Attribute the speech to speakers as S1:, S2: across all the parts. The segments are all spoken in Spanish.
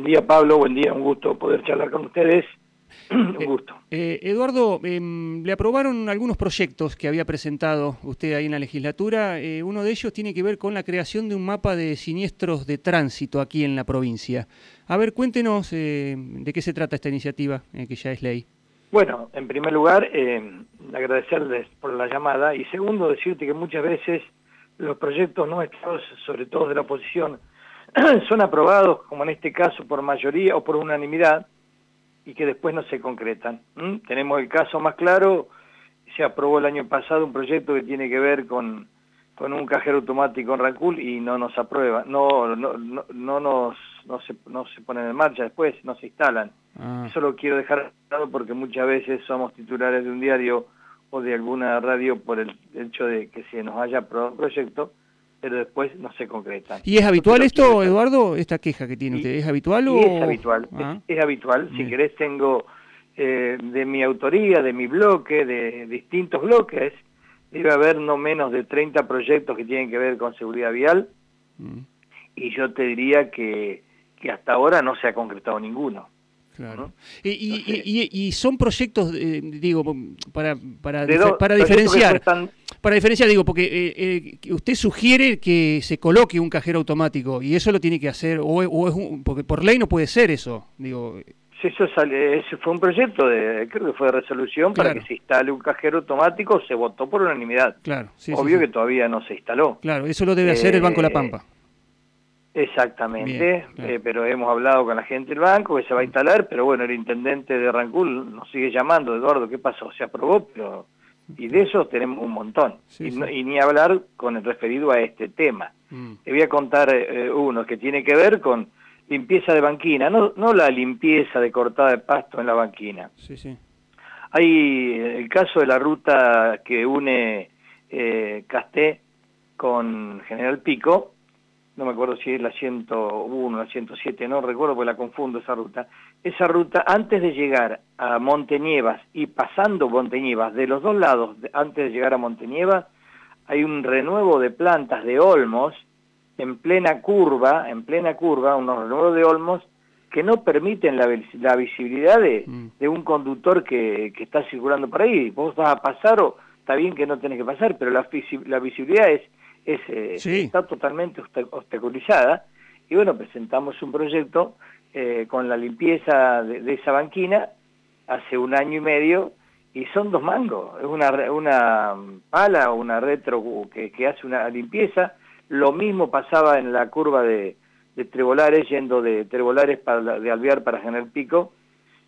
S1: Buen día Pablo, buen día, un gusto poder charlar con ustedes. un
S2: eh,
S1: gusto.
S2: Eh, Eduardo, em, le aprobaron algunos proyectos que había presentado usted ahí en la legislatura. Eh, uno de ellos tiene que ver con la creación de un mapa de siniestros de tránsito aquí en la provincia. A ver, cuéntenos de qué se trata esta iniciativa, que ya es ley.
S1: Bueno, en primer lugar, agradecerles por la llamada y segundo, decirte que muchas veces los proyectos nuestros, sobre todo de la oposición, son aprobados, como en este caso, por mayoría o por unanimidad, y que después no se concretan. Tenemos el caso más claro, se aprobó el año pasado un proyecto que tiene que ver con, con un cajero automático en Rancul y no nos aprueba, no, no, no, no nos, no se, no se ponen en marcha después, no se instalan. Ah. Eso lo quiero dejar claro porque muchas veces somos titulares de un diario o de alguna radio por el hecho de que se nos haya aprobado un proyecto pero después no se concreta.
S2: ¿Y es habitual esto, Eduardo, esta queja que tiene usted? ¿Es habitual o...?
S1: Es habitual, ah. es, habitual. Si querés tengo eh, de mi autoría, de mi bloque, de distintos bloques, debe haber no menos de 30 proyectos que tienen que ver con seguridad vial, mm. y yo te diría que, que hasta ahora no se ha concretado ninguno.
S2: Claro. Y, son proyectos, eh, digo, para, para, para diferenciar, para diferenciar, digo, porque eh, eh, usted sugiere que se coloque un cajero automático y eso lo tiene que hacer, o, es un, porque por ley no puede ser eso, digo.
S1: Eso sale, fue un proyecto, de, creo que fue de resolución para que se instale un cajero automático, se votó por unanimidad. Claro, Obvio que todavía no se instaló.
S2: Claro, eso lo debe hacer el Banco La Pampa.
S1: Exactamente, eh, pero hemos hablado con la gente del banco que se va a instalar, pero bueno, el intendente de Rancul nos sigue llamando, Eduardo, ¿qué pasó? Se aprobó, pero... Y de eso tenemos un montón. y, ni hablar con el referido a este tema. Mm. Te voy a contar eh, uno que tiene que ver con limpieza de banquina, no, no la limpieza de cortada de pasto en la banquina. Sí, sí. Hay eh, el caso de la ruta que une Casté con General Pico, no me acuerdo si es la 101, la 107, no recuerdo porque la confundo esa ruta. Esa ruta, antes de llegar a Montenievas y pasando Montenievas, de los dos lados, antes de llegar a Montenievas, hay un renuevo de plantas de olmos en plena curva, en plena curva, unos renuevos de olmos que no permiten la, visibilidad de, mm. de, un conductor que, que está circulando por ahí. Vos vas a pasar o está bien que no tenés que pasar, pero la, la visibilidad es es, eh, está totalmente obstaculizada. Y bueno, presentamos un proyecto eh, con la limpieza de, esa banquina hace un año y medio y son dos mangos, es una, una pala o una retro que, que, hace una limpieza. Lo mismo pasaba en la curva de, de Trebolares, yendo de Trebolares para, de Alvear para General Pico.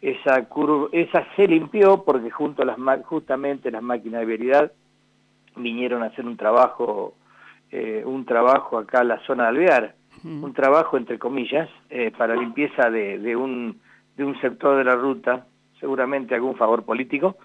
S1: Esa, curva, esa se limpió porque junto a las, justamente las máquinas de veridad vinieron a hacer un trabajo eh, un trabajo acá en la zona de Alvear, un trabajo entre comillas, eh, para limpieza de, de, un, de un sector de la ruta, seguramente algún favor político,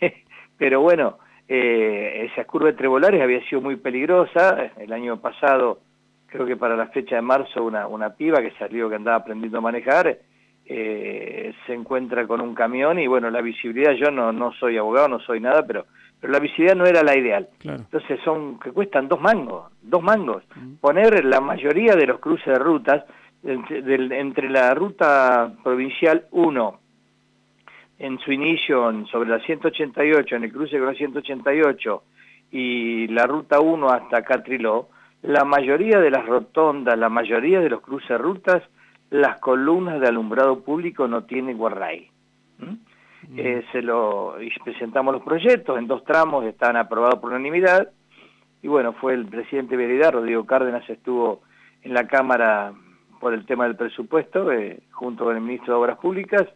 S1: pero bueno, eh, esa curva de Trebolares había sido muy peligrosa, el año pasado, creo que para la fecha de marzo, una, una piba que salió que andaba aprendiendo a manejar, eh, se encuentra con un camión y bueno, la visibilidad, yo no, no soy abogado, no soy nada, pero pero la visibilidad no era la ideal. Entonces son que cuestan dos mangos, dos mangos. Poner la mayoría de los cruces de rutas entre, la ruta provincial 1 en su inicio sobre la 188, en el cruce con la 188 y la ruta 1 hasta Catriló, la mayoría de las rotondas, la mayoría de los cruces de rutas, las columnas de alumbrado público no tienen guarray. Eh, se lo presentamos los proyectos, en dos tramos están aprobados por unanimidad, y bueno, fue el presidente Veridad, Rodrigo Cárdenas, estuvo en la Cámara por el tema del presupuesto, eh, junto con el ministro de Obras Públicas,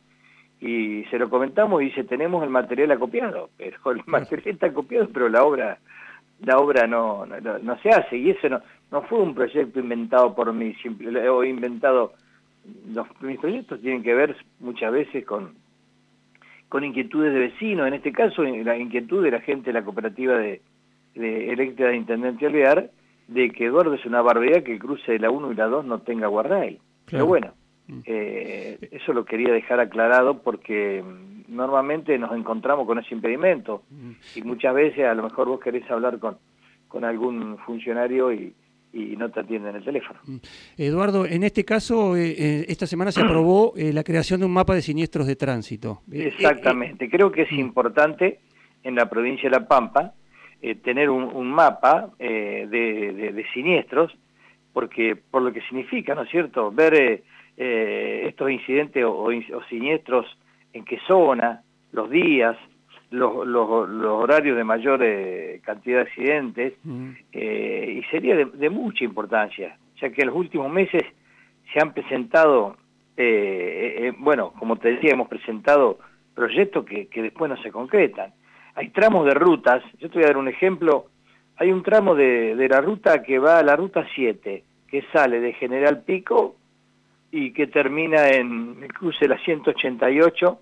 S1: y se lo comentamos y dice, tenemos el material acopiado, pero el material está acopiado, pero la obra la obra no, no, se hace, y eso no, no fue un proyecto inventado por mí, simple, o inventado, los, mis proyectos tienen que ver muchas veces con con inquietudes de vecinos, en este caso la inquietud de la gente de la cooperativa de, de eléctrica de Intendente Alvear, de que Eduardo es una barbaridad que el cruce de la 1 y la 2 no tenga guardrail. Pero bueno, mm. eh, eso lo quería dejar aclarado porque mm, normalmente nos encontramos con ese impedimento mm. y muchas veces a lo mejor vos querés hablar con, con algún funcionario y, y no te atienden el teléfono. Mm.
S2: Eduardo, en este caso, eh, eh, esta semana se aprobó eh, la creación de un mapa de siniestros de tránsito.
S1: Exactamente, creo que es mm. importante en la provincia de La Pampa tener un, mapa de, siniestros, porque por lo que significa, ¿no es cierto?, ver estos incidentes o, siniestros en qué zona, los días, los, los, horarios de mayor eh, cantidad de accidentes mm. eh, y sería de, mucha importancia, ya que en los últimos meses se han presentado, eh, bueno, como te decía, hemos presentado proyectos que, que, después no se concretan. Hay tramos de rutas, yo te voy a dar un ejemplo, hay un tramo de, de la ruta que va a la ruta 7, que sale de General Pico y que termina en el cruce de la 188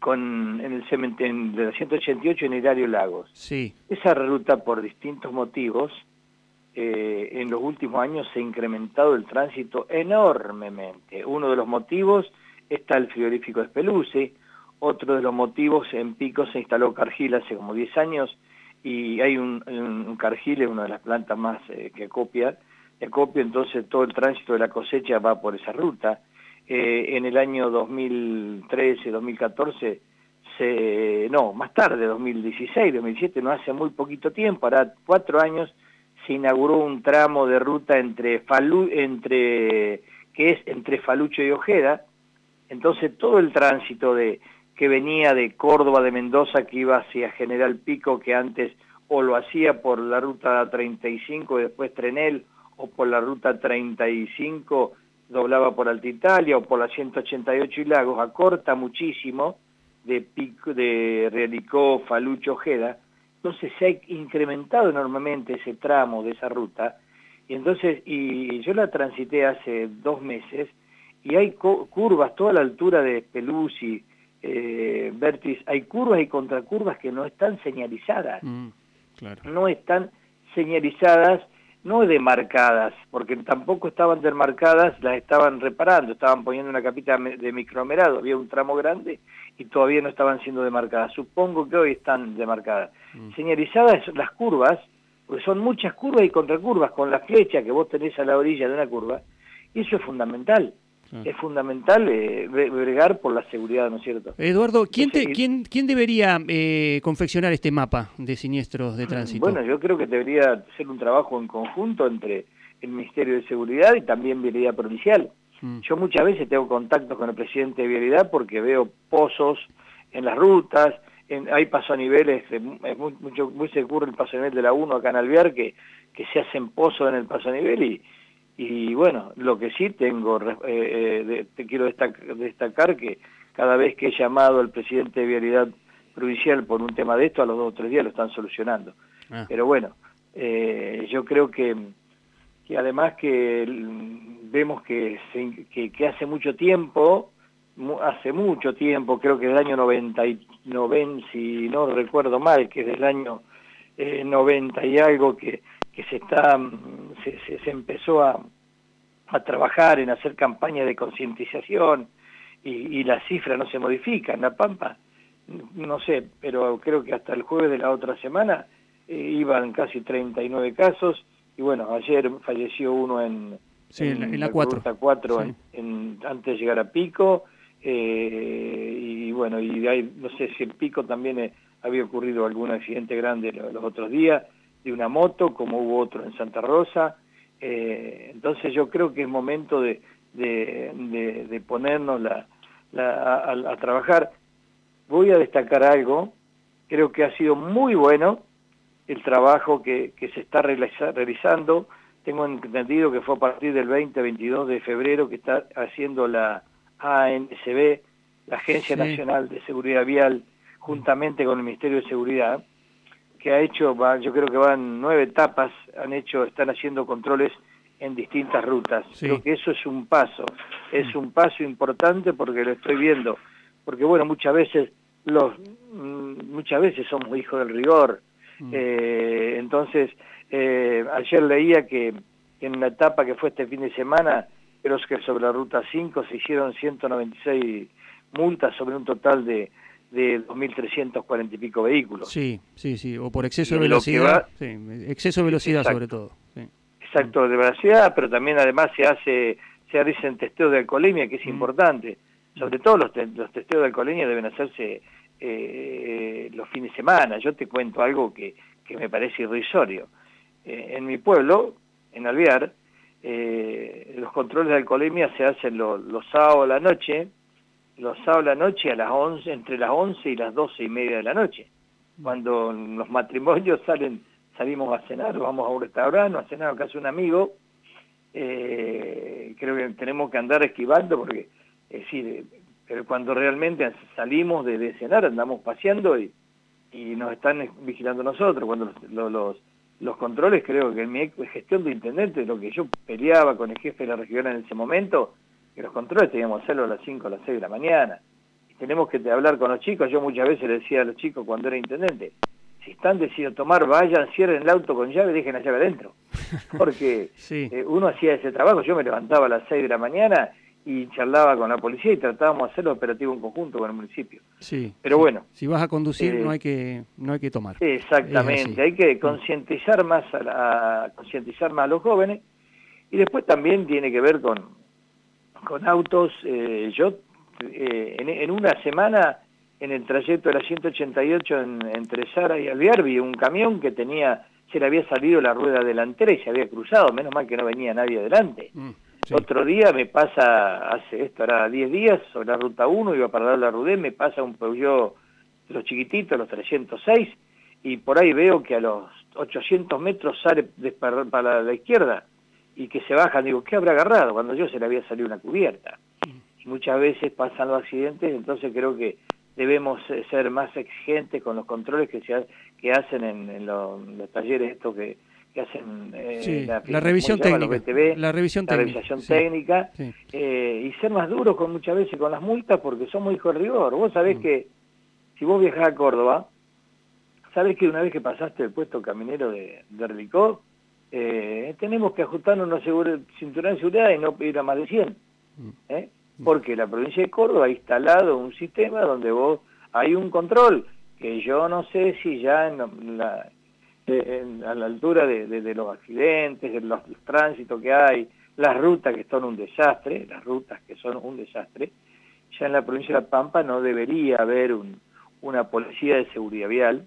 S1: con, en el cementerio de la 188 en Hilario Lagos.
S2: Sí.
S1: Esa ruta, por distintos motivos, eh, en los últimos años se ha incrementado el tránsito enormemente. Uno de los motivos está el frigorífico Espeluce, otro de los motivos en Pico se instaló Cargill hace como 10 años y hay un, un Cargill, una de las plantas más eh, que acopia, acopia, entonces todo el tránsito de la cosecha va por esa ruta eh, en el año 2013, 2014, se, no, más tarde, 2016, 2017, no hace muy poquito tiempo, hará cuatro años, se inauguró un tramo de ruta entre Falu, entre, que es entre Falucho y Ojeda, entonces todo el tránsito de que venía de Córdoba, de Mendoza, que iba hacia General Pico, que antes o lo hacía por la ruta 35 y después Trenel, o por la ruta 35 doblaba por Alta Italia o por la 188 y Lagos, acorta muchísimo de, Pico, de Realicó, Falucho, Ojeda, entonces se ha incrementado enormemente ese tramo de esa ruta, y entonces, y yo la transité hace dos meses, y hay curvas, toda la altura de Pelusi, eh, Vertis, hay curvas y contracurvas que no están señalizadas, mm, no están señalizadas no demarcadas, porque tampoco estaban demarcadas, las estaban reparando, estaban poniendo una capita de micromerado, había un tramo grande y todavía no estaban siendo demarcadas. Supongo que hoy están demarcadas. Mm. Señalizadas las curvas, porque son muchas curvas y contracurvas, con la flecha que vos tenés a la orilla de una curva, y eso es fundamental. Es fundamental eh, bregar por la seguridad, ¿no es cierto?
S2: Eduardo, ¿quién, ¿quién, quién debería eh, confeccionar este mapa de siniestros de tránsito?
S1: Bueno, yo creo que debería ser un trabajo en conjunto entre el Ministerio de Seguridad y también Vialidad Provincial. Mm. Yo muchas veces tengo contacto con el presidente de Vialidad porque veo pozos en las rutas, en, hay paso a niveles, es muy, mucho, muy seguro el paso a nivel de la 1 acá en Alvear, que, que se hacen pozos en el paso a nivel y y bueno, lo que sí tengo, eh, eh, te quiero destacar, que cada vez que he llamado al presidente de Vialidad Provincial por un tema de esto, a los dos o tres días lo están solucionando. Ah. Pero bueno, eh, yo creo que, que además que vemos que, que, hace mucho tiempo, hace mucho tiempo, creo que del año 90, y, si no recuerdo mal, que es del año 90 y algo, que que se está se, se, empezó a, a, trabajar en hacer campañas de concientización y, y la cifra no se modifica en La Pampa, no sé, pero creo que hasta el jueves de la otra semana eh, iban casi 39 casos y bueno, ayer falleció uno en,
S2: en, la 4,
S1: 4 en, antes de llegar a Pico eh, y bueno, y hay, no sé si en Pico también eh, había ocurrido algún accidente grande los otros días, de una moto, como hubo otro en Santa Rosa. Eh, entonces yo creo que es momento de, de, ponernos la, a, trabajar. Voy a destacar algo, creo que ha sido muy bueno el trabajo que, que se está realizando. Tengo entendido que fue a partir del 20-22 de febrero que está haciendo la ANSB, la Agencia Nacional de Seguridad Vial, juntamente con el Ministerio de Seguridad, que ha hecho, yo creo que van nueve etapas, han hecho, están haciendo controles en distintas rutas. Creo que eso es un paso, es un paso importante porque lo estoy viendo, porque bueno, muchas veces los mm, muchas veces somos hijos del rigor. Mm. Eh, entonces, eh, ayer leía que en la etapa que fue este fin de semana, creo que sobre la ruta 5 se hicieron 196 multas sobre un total de de 2.340 y pico vehículos.
S2: Sí, sí, sí, o por exceso de velocidad, sí, exceso de velocidad sobre todo. Sí.
S1: actos de veracidad, pero también además se hace se hacen testeos de alcoholemia, que es importante. Sobre todo los, los testeos de alcoholemia deben hacerse eh, los fines de semana. Yo te cuento algo que, que me parece irrisorio. Eh, en mi pueblo, en Alvear, eh, los controles de alcoholemia se hacen los sábados a la noche, los sábados la noche a las 11, entre las 11 y las 12 y media de la noche. Cuando los matrimonios salen, salimos a cenar, vamos a un restaurante, a cenar a casa un amigo, eh, creo que tenemos que andar esquivando porque, es decir, pero cuando realmente salimos de, cenar andamos paseando y, y nos están vigilando nosotros, cuando los, los, los controles creo que en mi gestión de intendente, lo que yo peleaba con el jefe de la región en ese momento, que los controles teníamos que hacerlo a las 5 o las 6 de la mañana. Y tenemos que hablar con los chicos, yo muchas veces le decía a los chicos cuando era intendente, si están decidiendo tomar, vayan, cierren el auto con llave, dejen la llave adentro. Porque eh, uno hacía ese trabajo, yo me levantaba a las 6 de la mañana y charlaba con la policía y tratábamos de hacer operativo en conjunto con el municipio.
S2: Sí. Pero bueno. Si vas a conducir no eh, hay que no hay que tomar.
S1: Exactamente, hay que concientizar más a, concientizar más a los jóvenes y después también tiene que ver con con autos. Eh, yo en, una semana en el trayecto de la 188 entre Sara y Alvear vi un camión que tenía se le había salido la rueda delantera y se había cruzado, menos mal que no venía nadie adelante. Mm. Otro día me pasa, hace esto era 10 días, sobre la ruta 1, iba para la Rudé, me pasa un Peugeot los chiquititos, los 306, y por ahí veo que a los 800 metros sale para la izquierda y que se baja, digo, ¿qué habrá agarrado? Cuando yo se le había salido una cubierta. Y muchas veces pasan los accidentes, entonces creo que debemos ser más exigentes con los controles que se que hacen en, los, talleres estos que, que hacen
S2: eh, la, revisión técnica, la revisión técnica,
S1: técnica eh, y ser más duros con muchas veces con las multas porque somos hijos de rigor. Vos sabés mm. que si vos viajás a Córdoba, sabés que una vez que pasaste el puesto caminero de, de Relicó, eh, tenemos que ajustarnos una cinturón de seguridad y no ir a más de 100. Mm. ¿eh? Porque la provincia de Córdoba ha instalado un sistema donde vos hay un control que yo no sé si ya en la, a la altura de, los accidentes, de los, tránsitos que hay, las rutas que son un desastre, las rutas que son un desastre, ya en la provincia de La Pampa no debería haber una policía de seguridad vial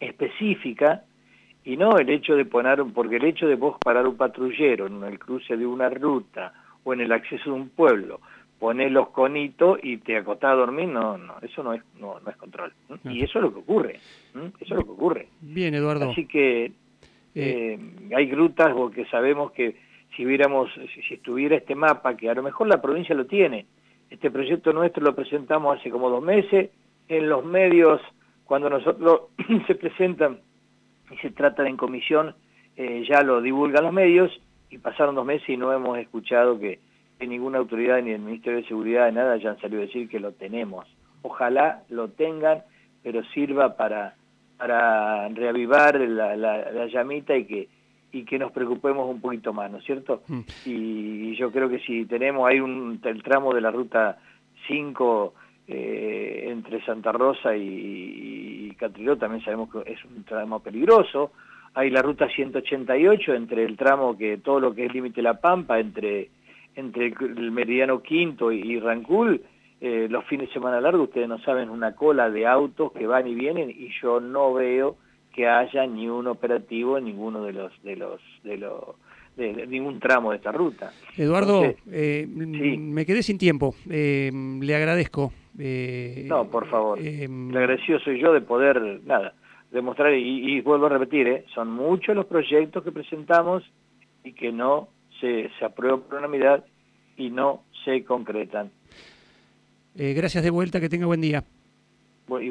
S1: específica y no el hecho de poner, porque el hecho de vos parar un patrullero en el cruce de una ruta o en el acceso de un pueblo pones los conitos y te acostás a dormir, no, no, eso no es, no, no es control. Y eso es lo que ocurre, eso es lo que ocurre.
S2: Bien, Eduardo.
S1: Así que eh, eh, hay grutas porque sabemos que si hubiéramos, si, estuviera este mapa, que a lo mejor la provincia lo tiene, este proyecto nuestro lo presentamos hace como dos meses, en los medios, cuando nosotros se presentan y se trata en comisión, eh, ya lo divulgan los medios, y pasaron dos meses y no hemos escuchado que que ninguna autoridad ni el Ministerio de Seguridad de nada hayan salido a decir que lo tenemos. Ojalá lo tengan, pero sirva para, para reavivar la, llamita y que, y que nos preocupemos un poquito más, ¿no es cierto? Mm. Y, yo creo que si tenemos, hay un, el tramo de la ruta 5 eh, entre Santa Rosa y, y Catriló, también sabemos que es un tramo peligroso, hay la ruta 188 entre el tramo que todo lo que es límite La Pampa, entre entre el Meridiano Quinto y, Rancul, eh, los fines de semana largos, ustedes no saben, una cola de autos que van y vienen y yo no veo que haya ni un operativo en ninguno de los de los de los de, ningún tramo de esta ruta.
S2: Eduardo, eh, me quedé sin tiempo. Eh, le agradezco.
S1: No, por favor. le agradecido soy yo de poder, nada, demostrar, y, y vuelvo a repetir, son muchos los proyectos que presentamos y que no se, se aprueban por unanimidad y no se concretan.
S2: Eh, gracias de vuelta, que tenga buen día.
S1: igual.